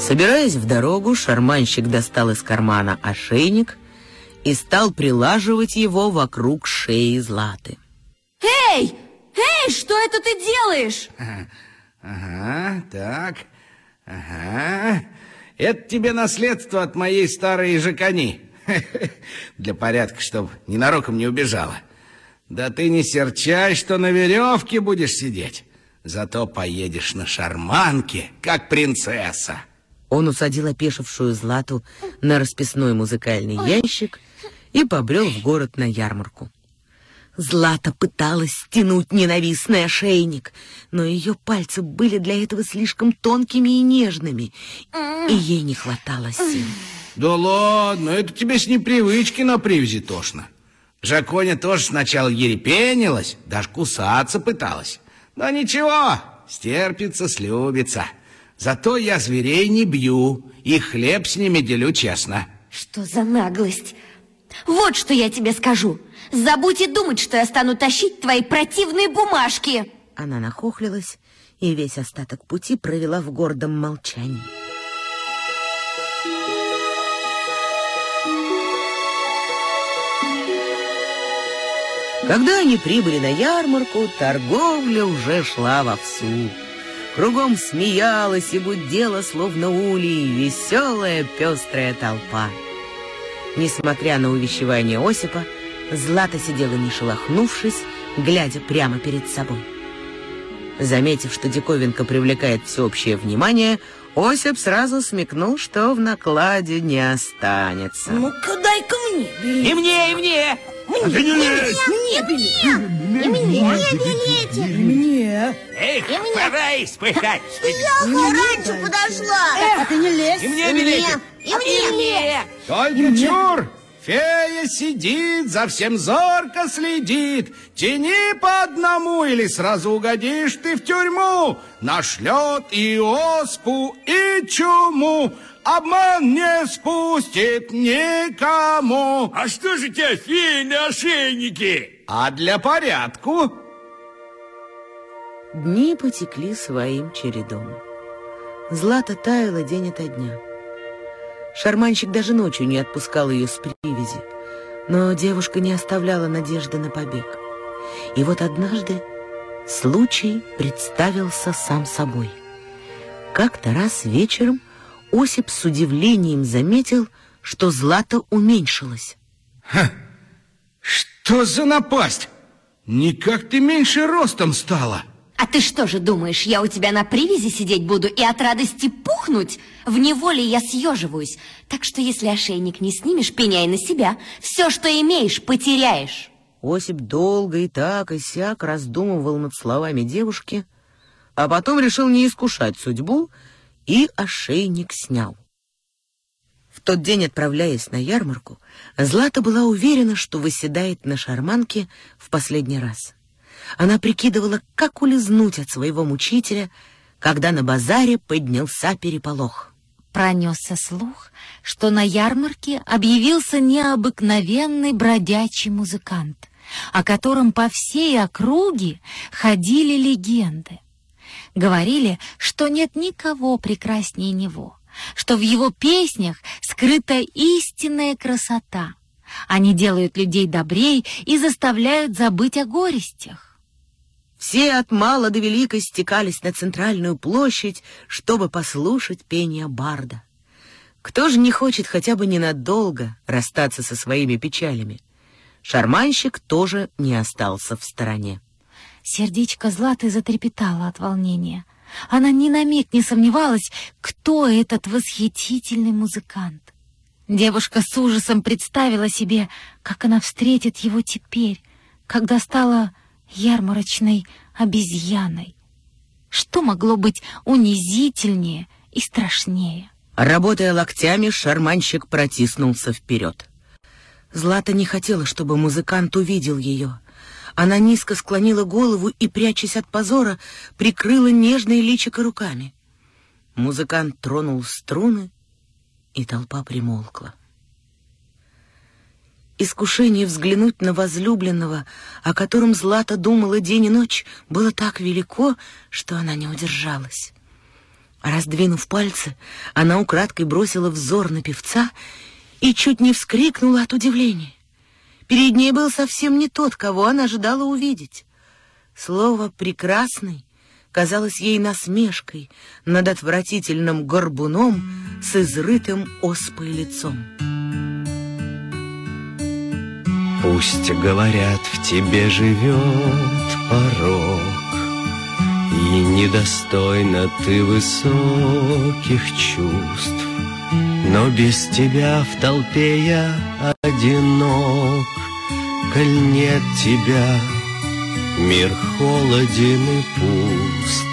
Собираясь в дорогу, шарманщик достал из кармана ошейник и стал прилаживать его вокруг шеи Златы. Эй! Эй, что это ты делаешь? Ага, так, ага. Это тебе наследство от моей старой жакани. Для порядка, чтобы ненароком не убежала. Да ты не серчай, что на веревке будешь сидеть. Зато поедешь на шарманке, как принцесса. Он усадил опешившую Злату на расписной музыкальный ящик и побрел в город на ярмарку. Злата пыталась стянуть ненавистный ошейник, но ее пальцы были для этого слишком тонкими и нежными, и ей не хватало сил. Да ладно, это тебе с непривычки на привязи тошно. Жаконя тоже сначала ерепенилась, даже кусаться пыталась. Но ничего, стерпится, слюбится. Зато я зверей не бью и хлеб с ними делю честно. Что за наглость? Вот что я тебе скажу. Забудь и думать, что я стану тащить твои противные бумажки. Она нахохлилась и весь остаток пути провела в гордом молчании. Когда они прибыли на ярмарку, торговля уже шла вовсю. Кругом смеялась и гудела, словно улей, веселая пестрая толпа. Несмотря на увещевание Осипа, Злата сидела не шелохнувшись, глядя прямо перед собой. Заметив, что диковинка привлекает всеобщее внимание, Осип сразу смекнул, что в накладе не останется. Ну-ка, дай-ка мне билет. И мне, и мне! Мне, А ты не лезь! мне билет. И мне билетик. Мне. Эх, пора испытать! Я раньше подошла. А ты не лезь. И мне билетик! И мне. Только чур! Фея сидит, за всем зорко следит. Тяни по одному, или сразу угодишь ты в тюрьму. Нашлет и оспу, и чуму. Обман не спустит никому. А что же у тебя феи на ошейнике? А для порядку Дни потекли своим чередом. Злата таяла день ото дня. Шарманщик даже ночью не отпускал ее с привязи, но девушка не оставляла надежды на побег. И вот однажды случай представился сам собой. Как-то раз вечером Осип с удивлением заметил, что Злата уменьшилась. Что за напасть? Никак ты меньше ростом стала. А ты что же думаешь, я у тебя на привязи сидеть буду и от радости пухнуть? В неволе я съеживаюсь. Так что если ошейник не снимешь, пеняй на себя. Все, что имеешь, потеряешь. Осип долго и так и сяк раздумывал над словами девушки, а потом решил не искушать судьбу и ошейник снял. В тот день, отправляясь на ярмарку, Злата была уверена, что выседает на шарманке в последний раз. Она прикидывала, как улизнуть от своего мучителя, когда на базаре поднялся переполох. Пронесся слух, что на ярмарке объявился необыкновенный бродячий музыкант, о котором по всей округе ходили легенды. Говорили, что нет никого прекраснее него, что в его песнях скрыта истинная красота. Они делают людей добрей и заставляют забыть о горестях. Все от мала до велика стекались на центральную площадь, чтобы послушать пение барда. Кто же не хочет хотя бы ненадолго расстаться со своими печалями? Шарманщик тоже не остался в стороне. Сердечко Златы затрепетало от волнения. Она ни на миг не сомневалась, кто этот восхитительный музыкант. Девушка с ужасом представила себе, как она встретит его теперь, когда стала ярмарочной обезьяной. Что могло быть унизительнее и страшнее? Работая локтями, шарманщик протиснулся вперед. Злата не хотела, чтобы музыкант увидел ее. Она низко склонила голову и, прячась от позора, прикрыла нежное личико руками. Музыкант тронул струны, и толпа примолкла. Искушение взглянуть на возлюбленного, о котором Злата думала день и ночь, было так велико, что она не удержалась. Раздвинув пальцы, она украдкой бросила взор на певца и чуть не вскрикнула от удивления. Перед ней был совсем не тот, кого она ожидала увидеть. Слово «прекрасный» казалось ей насмешкой над отвратительным горбуном с изрытым оспой лицом. Пусть, говорят, в тебе живет порог, И недостойна ты высоких чувств, Но без тебя в толпе я одинок, Коль нет тебя, мир холоден и пуст.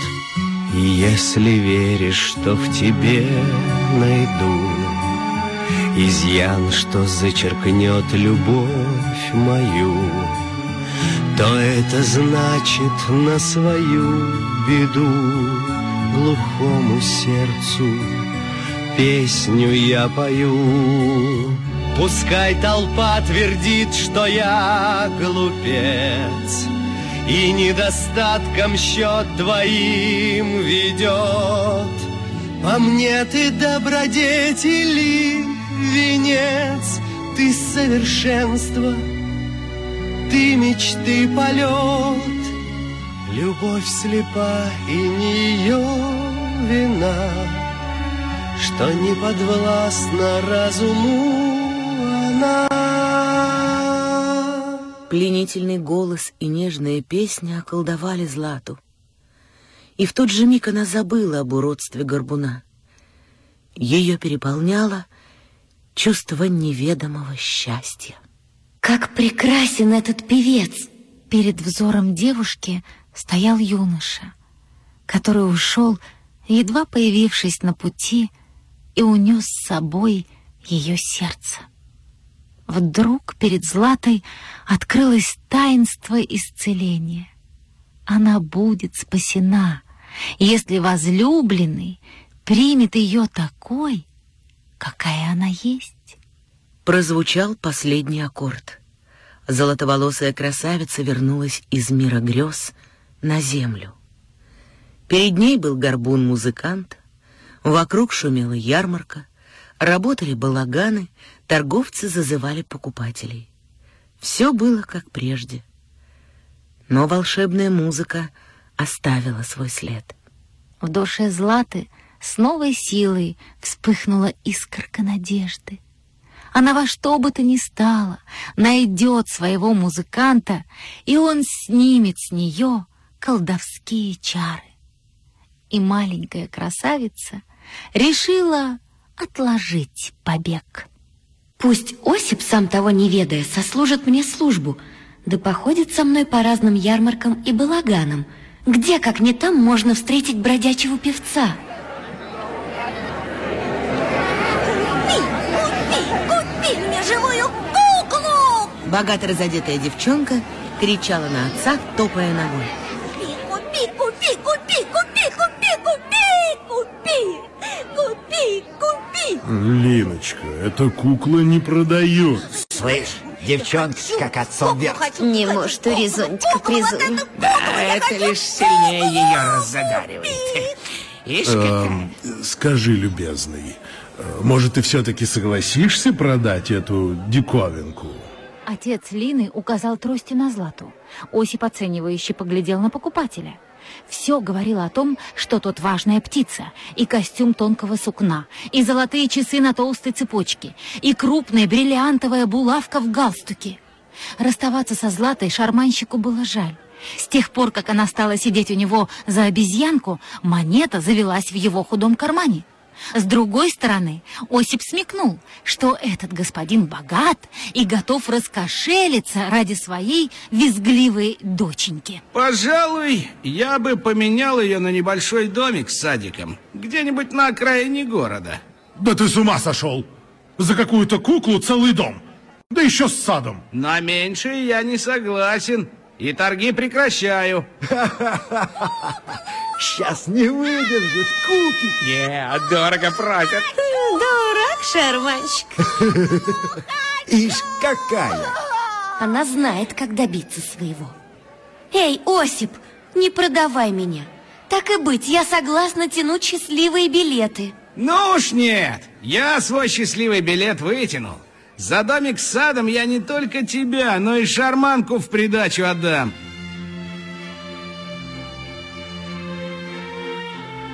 И если веришь, что в тебе найду Изъян, что зачеркнет любовь мою, То это значит на свою беду Глухому сердцу песню я пою. Пускай толпа твердит, что я глупец, И недостатком счет твоим ведет. По мне ты добродетели венец, ты совершенство, ты мечты полет, любовь слепа и не ее вина, что не подвластна разуму она. Пленительный голос и нежная песня околдовали Злату. И в тот же миг она забыла об уродстве горбуна. Ее переполняло чувство неведомого счастья. Как прекрасен этот певец! Перед взором девушки стоял юноша, который ушел, едва появившись на пути, и унес с собой ее сердце. Вдруг перед Златой открылось таинство исцеления. Она будет спасена, если возлюбленный примет ее такой, какая она есть. Прозвучал последний аккорд. Золотоволосая красавица вернулась из мира грез на землю. Перед ней был горбун-музыкант, вокруг шумела ярмарка, работали балаганы, торговцы зазывали покупателей. Все было как прежде. Но волшебная музыка оставила свой след. В душе Златы — с новой силой вспыхнула искорка надежды. Она во что бы то ни стало найдет своего музыканта, и он снимет с нее колдовские чары. И маленькая красавица решила отложить побег. Пусть Осип, сам того не ведая, сослужит мне службу, да походит со мной по разным ярмаркам и балаганам. Где, как не там, можно встретить бродячего певца?» Богато разодетая девчонка кричала на отца, топая ногой. Купи, купи, купи, купи, купи, купи, купи, купи, купи. Линочка, эта кукла не продает. Слышь, девчонка как отцом вверх. Не может резонтика призуем. Да, это лишь сильнее ее раззадаривает. Ишь, Эм, скажи, любезный, э, может, ты все-таки согласишься продать эту диковинку? Отец Лины указал тростью на Злату. Осип оценивающе поглядел на покупателя. Все говорило о том, что тот важная птица, и костюм тонкого сукна, и золотые часы на толстой цепочке, и крупная бриллиантовая булавка в галстуке. Расставаться со Златой шарманщику было жаль. С тех пор, как она стала сидеть у него за обезьянку, монета завелась в его худом кармане. С другой стороны, Осип смекнул, что этот господин богат и готов раскошелиться ради своей визгливой доченьки. Пожалуй, я бы поменял ее на небольшой домик с садиком, где-нибудь на окраине города. Да ты с ума сошел! За какую-то куклу целый дом! Да еще с садом! На меньшее я не согласен. И торги прекращаю. Сейчас не выдержит, купит. Нет, дорого просят. Дурак, шарманщик. Ишь, какая! Она знает, как добиться своего. Эй, Осип, не продавай меня. Так и быть, я согласна тянуть счастливые билеты. Ну уж нет, я свой счастливый билет вытянул. За домик с садом я не только тебя, но и шарманку в придачу отдам.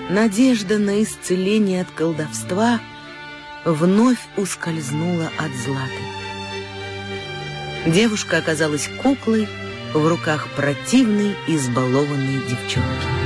Надежда на исцеление от колдовства вновь ускользнула от Златы. Девушка оказалась куклой в руках противной, избалованной девчонки.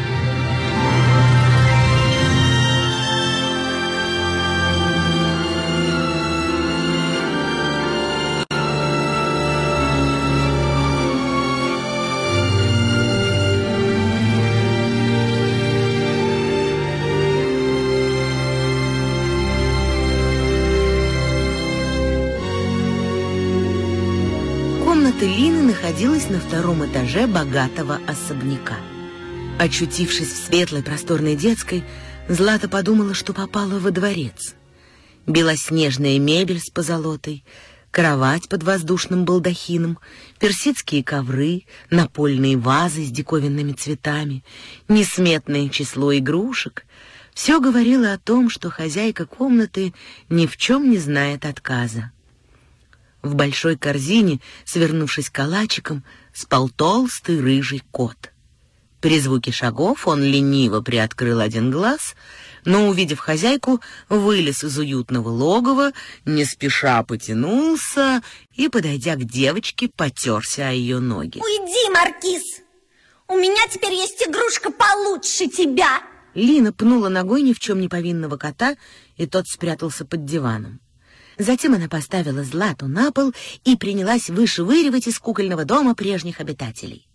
Находилась на втором этаже богатого особняка. Очутившись в светлой просторной детской, Злата подумала, что попала во дворец. Белоснежная мебель с позолотой, кровать под воздушным балдахином, персидские ковры, напольные вазы с диковинными цветами, несметное число игрушек — все говорило о том, что хозяйка комнаты ни в чем не знает отказа. В большой корзине, свернувшись калачиком, спал толстый рыжий кот. При звуке шагов он лениво приоткрыл один глаз, но, увидев хозяйку, вылез из уютного логова, не спеша потянулся и, подойдя к девочке, потерся о ее ноги. Уйди, Маркиз! У меня теперь есть игрушка получше тебя! Лина пнула ногой ни в чем не повинного кота, и тот спрятался под диваном. Затем она поставила Злату на пол и принялась вышвыривать из кукольного дома прежних обитателей.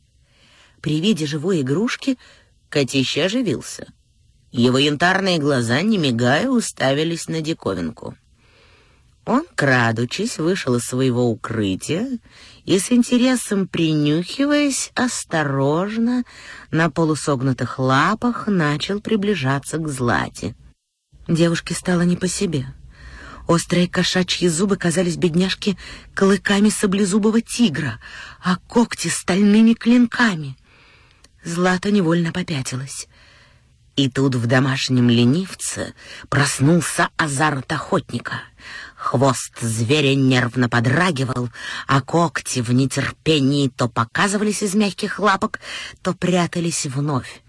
При виде живой игрушки котище оживился. Его янтарные глаза, не мигая, уставились на диковинку. Он, крадучись, вышел из своего укрытия и с интересом принюхиваясь, осторожно, на полусогнутых лапах начал приближаться к Злате. Девушке стало не по себе. Острые кошачьи зубы казались бедняжке клыками саблезубого тигра, а когти — стальными клинками. Злата невольно попятилась. И тут в домашнем ленивце проснулся азарт охотника. Хвост зверя нервно подрагивал, а когти в нетерпении то показывались из мягких лапок, то прятались вновь.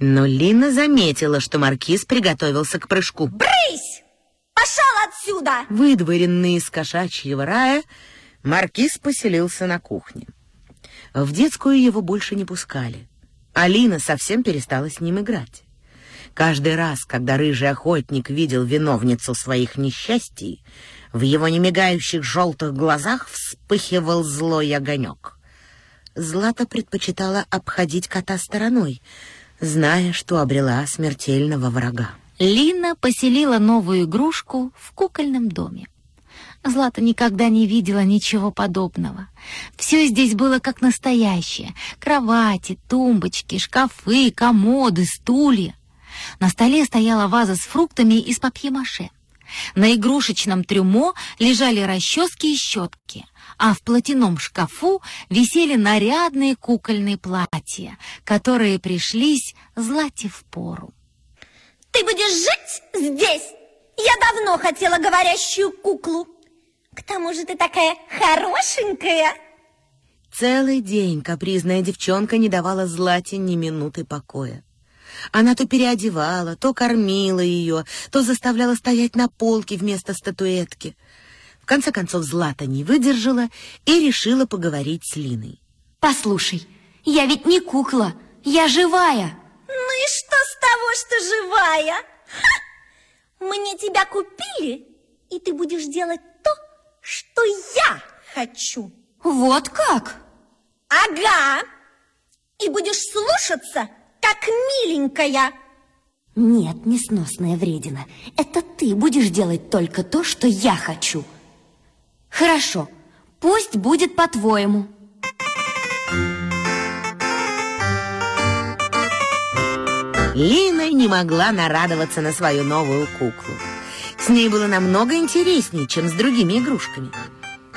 Но Лина заметила, что маркиз приготовился к прыжку. Брысь! Пошел отсюда! Выдворенный из кошачьего рая, маркиз поселился на кухне. В детскую его больше не пускали. Алина совсем перестала с ним играть. Каждый раз, когда рыжий охотник видел виновницу своих несчастий, в его немигающих желтых глазах вспыхивал злой огонек. Злата предпочитала обходить кота стороной, зная, что обрела смертельного врага. Лина поселила новую игрушку в кукольном доме. Злата никогда не видела ничего подобного. Все здесь было как настоящее. Кровати, тумбочки, шкафы, комоды, стулья. На столе стояла ваза с фруктами из папье-маше. На игрушечном трюмо лежали расчески и щетки, а в платяном шкафу висели нарядные кукольные платья, которые пришлись Злате в пору. Ты будешь жить здесь? Я давно хотела говорящую куклу. К тому же ты такая хорошенькая. Целый день капризная девчонка не давала Злате ни минуты покоя. Она то переодевала, то кормила ее, то заставляла стоять на полке вместо статуэтки. В конце концов Злата не выдержала и решила поговорить с Линой. Послушай, я ведь не кукла, я живая. И что с того, что живая? Ха! Мне тебя купили, и ты будешь делать то, что я хочу. Вот как? Ага. И будешь слушаться, как миленькая. Нет, несносная вредина. Это ты будешь делать только то, что я хочу. Хорошо, пусть будет по-твоему. Лина не могла нарадоваться на свою новую куклу. С ней было намного интереснее, чем с другими игрушками.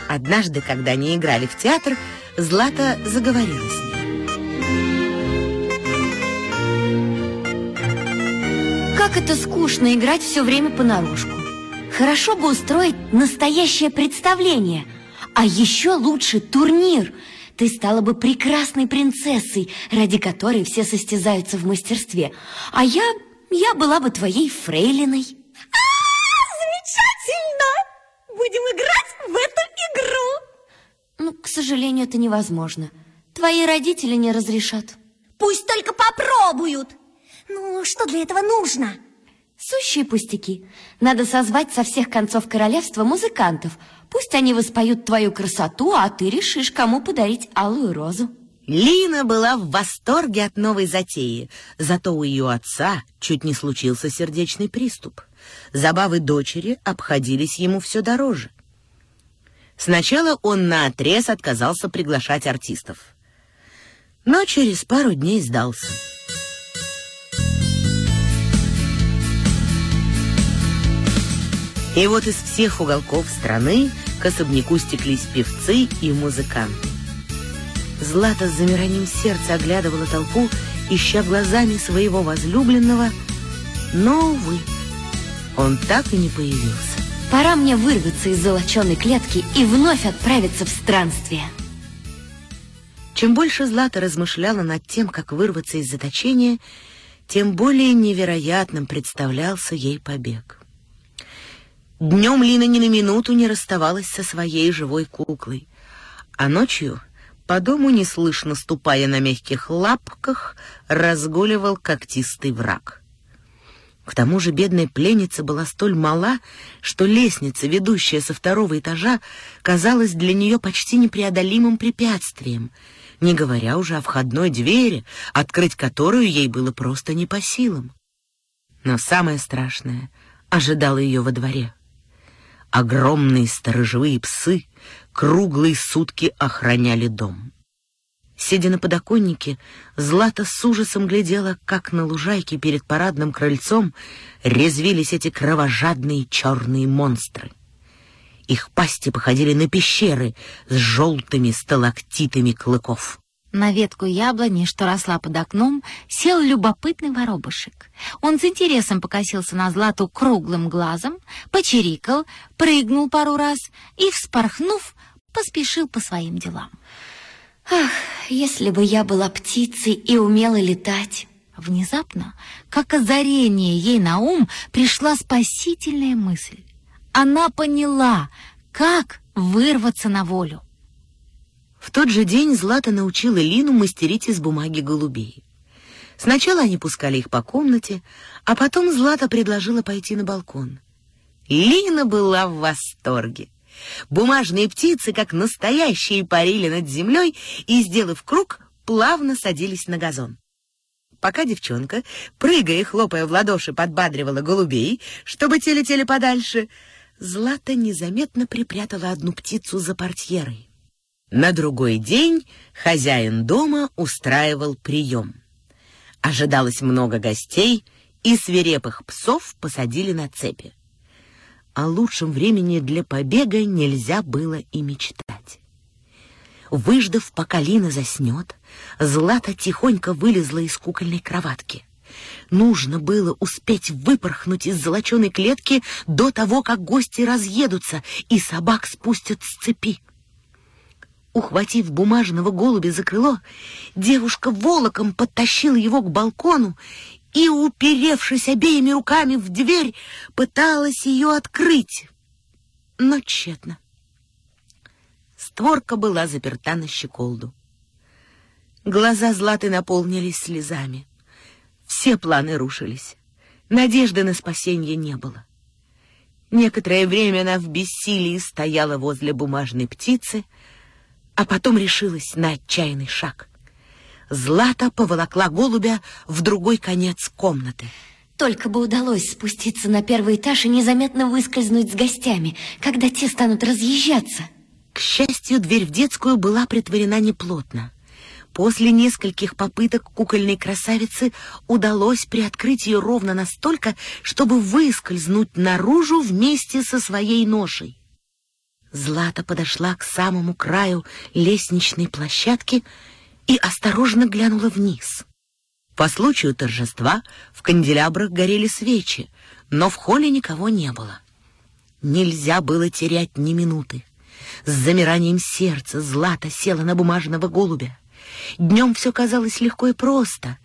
Однажды, когда они играли в театр, Злата заговорила с ней. Как это скучно играть все время понарошку. Хорошо бы устроить настоящее представление, а еще лучше турнир. Ты стала бы прекрасной принцессой, ради которой все состязаются в мастерстве. А я, я была бы твоей фрейлиной. Замечательно! Будем играть в эту игру. Ну, к сожалению, это невозможно. Твои родители не разрешат. Пусть только попробуют. Ну, что для этого нужно? Сущие пустяки. Надо созвать со всех концов королевства музыкантов. Пусть они воспоют твою красоту, а ты решишь, кому подарить алую розу. Лина была в восторге от новой затеи, зато у ее отца чуть не случился сердечный приступ. Забавы дочери обходились ему все дороже. Сначала он наотрез отказался приглашать артистов, но через пару дней сдался. И вот из всех уголков страны к особняку стеклись певцы и музыканты. Злата с замиранием сердца оглядывала толпу, ища глазами своего возлюбленного, но, увы, он так и не появился. Пора мне вырваться из золоченой клетки и вновь отправиться в странствие. Чем больше Злата размышляла над тем, как вырваться из заточения, тем более невероятным представлялся ей побег. Днем Лина ни на минуту не расставалась со своей живой куклой, а ночью по дому, неслышно ступая на мягких лапках, разгуливал когтистый враг. К тому же бедная пленница была столь мала, что лестница, ведущая со второго этажа, казалась для нее почти непреодолимым препятствием, не говоря уже о входной двери, открыть которую ей было просто не по силам. Но самое страшное ожидало ее во дворе. Огромные сторожевые псы круглые сутки охраняли дом. Сидя на подоконнике, Злата с ужасом глядела, как на лужайке перед парадным крыльцом резвились эти кровожадные черные монстры. Их пасти походили на пещеры с желтыми сталактитами клыков. На ветку яблони, что росла под окном, сел любопытный воробушек. Он с интересом покосился на Злату круглым глазом, почирикал, прыгнул пару раз и, вспорхнув, поспешил по своим делам. Ах, если бы я была птицей и умела летать. Внезапно, как озарение ей на ум, пришла спасительная мысль. Она поняла, как вырваться на волю. В тот же день Злата научила Лину мастерить из бумаги голубей. Сначала они пускали их по комнате, а потом Злата предложила пойти на балкон. Лина была в восторге. Бумажные птицы, как настоящие, парили над землей и, сделав круг, плавно садились на газон. Пока девчонка, прыгая и хлопая в ладоши, подбадривала голубей, чтобы те летели подальше, Злата незаметно припрятала одну птицу за портьерой. На другой день хозяин дома устраивал прием. Ожидалось много гостей, и свирепых псов посадили на цепи о лучшем времени для побега нельзя было и мечтать. Выждав, пока Лина заснет, Злата тихонько вылезла из кукольной кроватки. Нужно было успеть выпорхнуть из золоченой клетки до того, как гости разъедутся и собак спустят с цепи. Ухватив бумажного голубя за крыло, девушка волоком подтащила его к балкону и, уперевшись обеими руками в дверь, пыталась ее открыть, но тщетно. Створка была заперта на щеколду. Глаза Златы наполнились слезами. Все планы рушились. Надежды на спасение не было. Некоторое время она в бессилии стояла возле бумажной птицы, а потом решилась на отчаянный шаг — Злата поволокла голубя в другой конец комнаты. Только бы удалось спуститься на первый этаж и незаметно выскользнуть с гостями, когда те станут разъезжаться. К счастью, дверь в детскую была притворена неплотно. После нескольких попыток кукольной красавицы удалось приоткрыть ее ровно настолько, чтобы выскользнуть наружу вместе со своей ношей. Злата подошла к самому краю лестничной площадки и осторожно глянула вниз. По случаю торжества в канделябрах горели свечи, но в холле никого не было. Нельзя было терять ни минуты. С замиранием сердца Злата села на бумажного голубя. Днем все казалось легко и просто.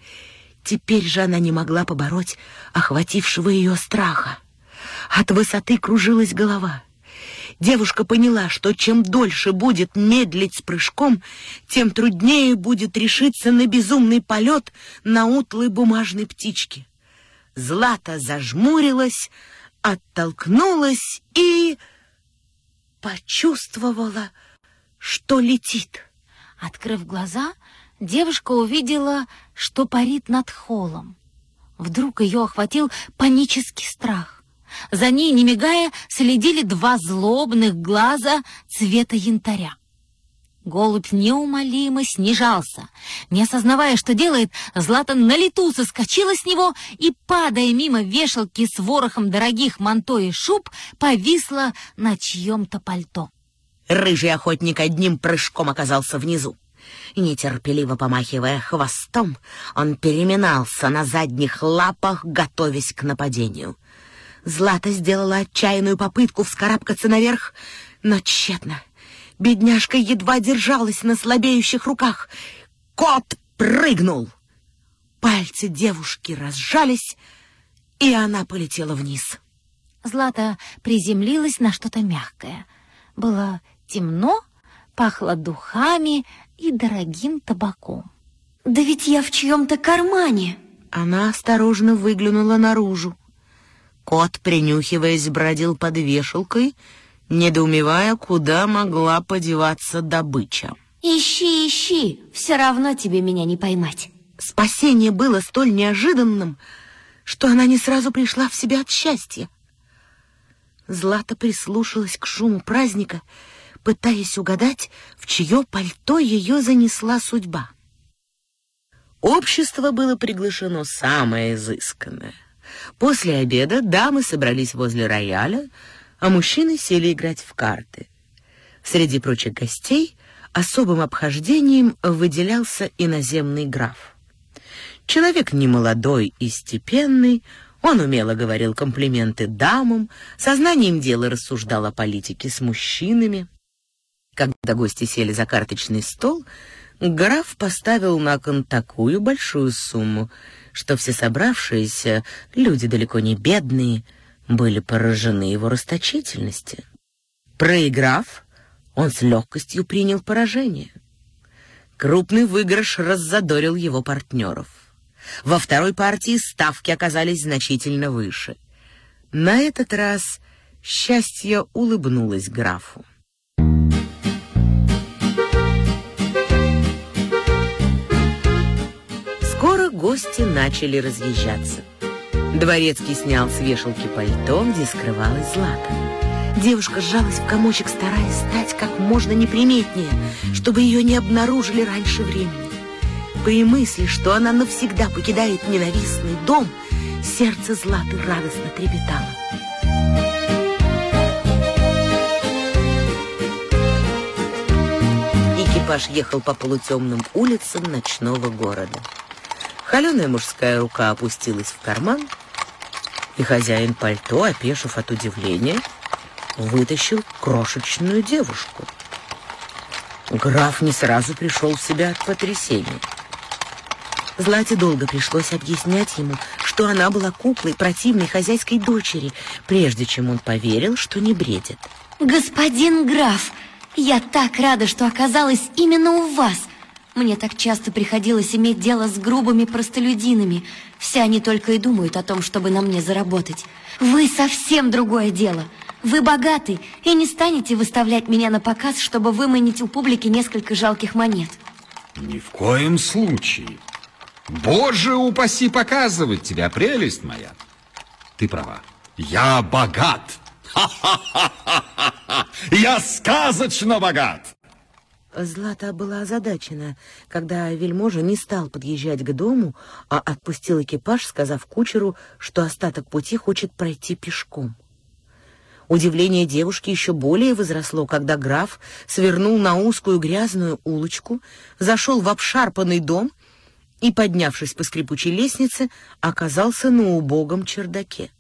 Теперь же она не могла побороть охватившего ее страха. От высоты кружилась голова. Девушка поняла, что чем дольше будет медлить с прыжком, тем труднее будет решиться на безумный полет на утлой бумажной птичке. Злата зажмурилась, оттолкнулась и почувствовала, что летит. Открыв глаза, девушка увидела, что парит над холлом. Вдруг ее охватил панический страх. За ней, не мигая, следили два злобных глаза цвета янтаря. Голубь неумолимо снижался. Не осознавая, что делает, Злата на лету соскочила с него и, падая мимо вешалки с ворохом дорогих манто и шуб, повисла на чьем-то пальто. Рыжий охотник одним прыжком оказался внизу. Нетерпеливо помахивая хвостом, он переминался на задних лапах, готовясь к нападению. Злата сделала отчаянную попытку вскарабкаться наверх, но тщетно. Бедняжка едва держалась на слабеющих руках. Кот прыгнул. Пальцы девушки разжались, и она полетела вниз. Злата приземлилась на что-то мягкое. Было темно, пахло духами и дорогим табаком. Да ведь я в чьем-то кармане. Она осторожно выглянула наружу. Кот, принюхиваясь, бродил под вешалкой недоумевая, куда могла подеваться добыча. «Ищи, ищи, все равно тебе меня не поймать». Спасение было столь неожиданным, что она не сразу пришла в себя от счастья. Злата прислушалась к шуму праздника, пытаясь угадать, в чье пальто ее занесла судьба. Общество было приглашено самое изысканное. После обеда дамы собрались возле рояля, а мужчины сели играть в карты. Среди прочих гостей особым обхождением выделялся иноземный граф. Человек немолодой и степенный, он умело говорил комплименты дамам, сознанием дела рассуждал о политике с мужчинами. Когда гости сели за карточный стол, граф поставил на кон такую большую сумму, что все собравшиеся, люди далеко не бедные, были поражены его расточительности. Проиграв, он с легкостью принял поражение. Крупный выигрыш раззадорил его партнеров. Во второй партии ставки оказались значительно выше. На этот раз счастье улыбнулось графу. Гости начали разъезжаться. Дворецкий снял с вешалки пальто, где скрывалась Злата. Девушка сжалась в комочек, стараясь стать как можно неприметнее, чтобы ее не обнаружили раньше времени. При мысли, что она навсегда покидает ненавистный дом, сердце Златы радостно трепетало. Экипаж ехал по полутемным улицам ночного города. Холеная мужская рука опустилась в карман, и хозяин пальто, опешив от удивления, вытащил крошечную девушку. Граф не сразу пришел в себя от потрясения. Злате долго пришлось объяснять ему, что она была куклой противной хозяйской дочери, прежде чем он поверил, что не бредит. Господин граф, я так рада, что оказалась именно у вас. Мне так часто приходилось иметь дело с грубыми простолюдинами. Все они только и думают о том, чтобы на мне заработать. Вы совсем другое дело. Вы богаты и не станете выставлять меня на показ, чтобы выманить у публики несколько жалких монет. Ни в коем случае. Боже упаси показывать тебя, прелесть моя. Ты права. Я богат. Ха-ха-ха-ха-ха! Я сказочно богат! Злата была озадачена, когда вельможа не стал подъезжать к дому, а отпустил экипаж, сказав кучеру, что остаток пути хочет пройти пешком. Удивление девушки еще более возросло, когда граф свернул на узкую грязную улочку, зашел в обшарпанный дом и, поднявшись по скрипучей лестнице, оказался на убогом чердаке.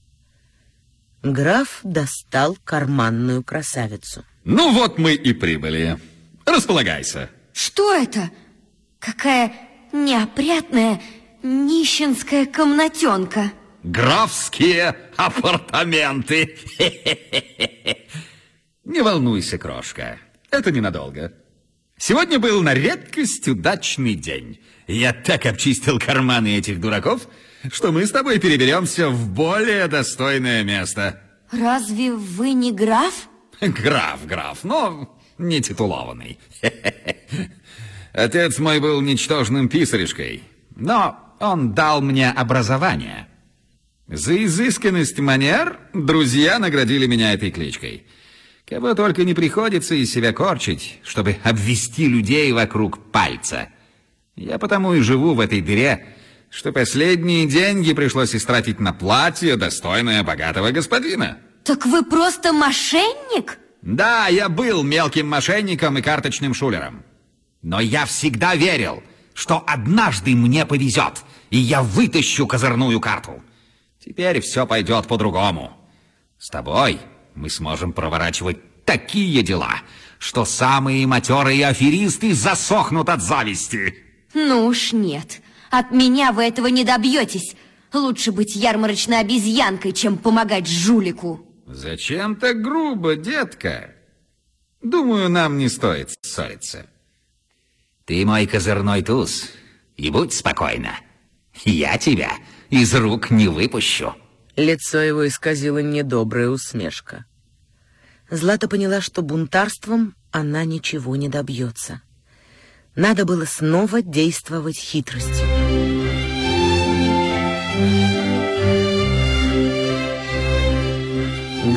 Граф достал карманную красавицу. Ну вот мы и прибыли. Располагайся. Что это? Какая неопрятная нищенская комнатенка. Графские апартаменты. Не волнуйся, крошка. Это ненадолго. Сегодня был на редкость удачный день. Я так обчистил карманы этих дураков, что мы с тобой переберемся в более достойное место. Разве вы не граф? Граф, граф, но не титулованный. Отец мой был ничтожным писаришкой, но он дал мне образование. За изысканность манер друзья наградили меня этой кличкой. Кого только не приходится из себя корчить, чтобы обвести людей вокруг пальца. Я потому и живу в этой дыре, что последние деньги пришлось истратить на платье, достойное богатого господина. Так вы просто мошенник? Да, я был мелким мошенником и карточным шулером. Но я всегда верил, что однажды мне повезет, и я вытащу козырную карту. Теперь все пойдет по-другому. С тобой мы сможем проворачивать такие дела, что самые матерые аферисты засохнут от зависти. Ну уж нет, от меня вы этого не добьетесь. Лучше быть ярмарочной обезьянкой, чем помогать жулику. Зачем так грубо, детка? Думаю, нам не стоит ссориться. Ты мой козырной туз, и будь спокойна. Я тебя из рук не выпущу. Лицо его исказило недобрая усмешка. Злата поняла, что бунтарством она ничего не добьется. Надо было снова действовать хитростью.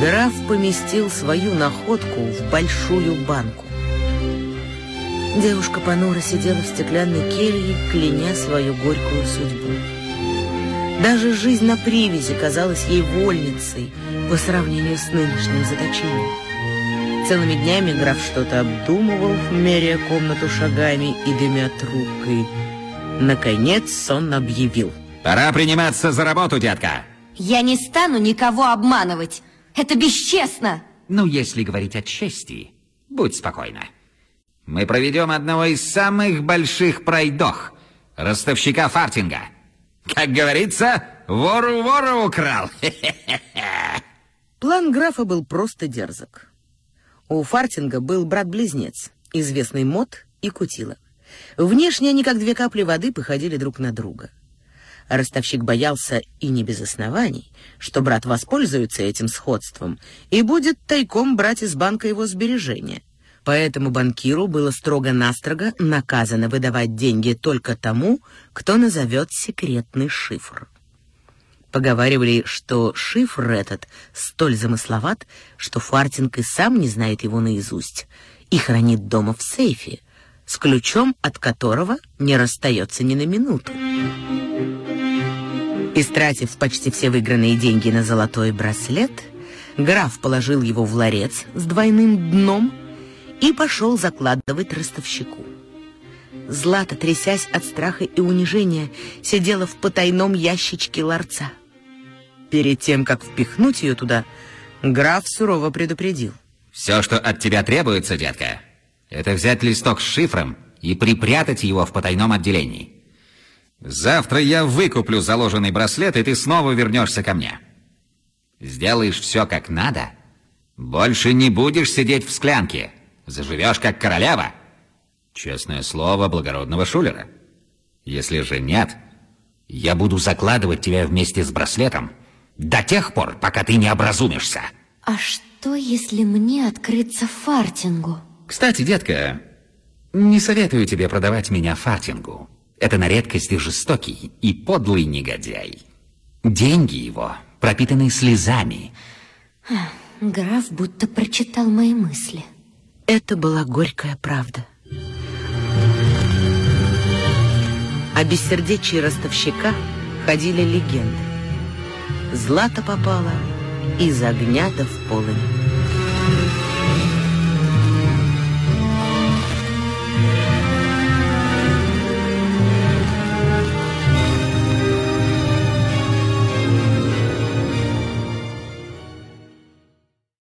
Граф поместил свою находку в большую банку. Девушка понуро сидела в стеклянной келье, кляня свою горькую судьбу. Даже жизнь на привязи казалась ей вольницей по сравнению с нынешним заточением. Целыми днями граф что-то обдумывал, меряя комнату шагами и дымя трубкой. Наконец он объявил. Пора приниматься за работу, детка. Я не стану никого обманывать. Это бесчестно. Ну, если говорить о чести, будь спокойна. Мы проведем одного из самых больших пройдох, ростовщика Фартинга. Как говорится, вору вору украл. План графа был просто дерзок. У Фартинга был брат-близнец, известный Мот и Кутила. Внешне они, как две капли воды, походили друг на друга. Ростовщик боялся, и не без оснований, что брат воспользуется этим сходством и будет тайком брать из банка его сбережения. Поэтому банкиру было строго-настрого наказано выдавать деньги только тому, кто назовет секретный шифр. Поговаривали, что шифр этот столь замысловат, что Фартинг и сам не знает его наизусть и хранит дома в сейфе, с ключом от которого не расстается ни на минуту. Истратив почти все выигранные деньги на золотой браслет, граф положил его в ларец с двойным дном и пошел закладывать ростовщику. Злата, трясясь от страха и унижения, сидела в потайном ящичке ларца. Перед тем, как впихнуть ее туда, граф сурово предупредил. Все, что от тебя требуется, детка, это взять листок с шифром и припрятать его в потайном отделении. Завтра я выкуплю заложенный браслет, и ты снова вернешься ко мне. Сделаешь все как надо, больше не будешь сидеть в склянке, заживешь как королева. Честное слово благородного шулера. Если же нет, я буду закладывать тебя вместе с браслетом до тех пор, пока ты не образумишься. А что, если мне открыться фартингу? Кстати, детка, не советую тебе продавать меня фартингу. Это на редкость и жестокий, и подлый негодяй. Деньги его пропитаны слезами. Граф будто прочитал мои мысли. Это была горькая правда. О бессердечии ростовщика ходили легенды. Злато попало из огня да в полынь.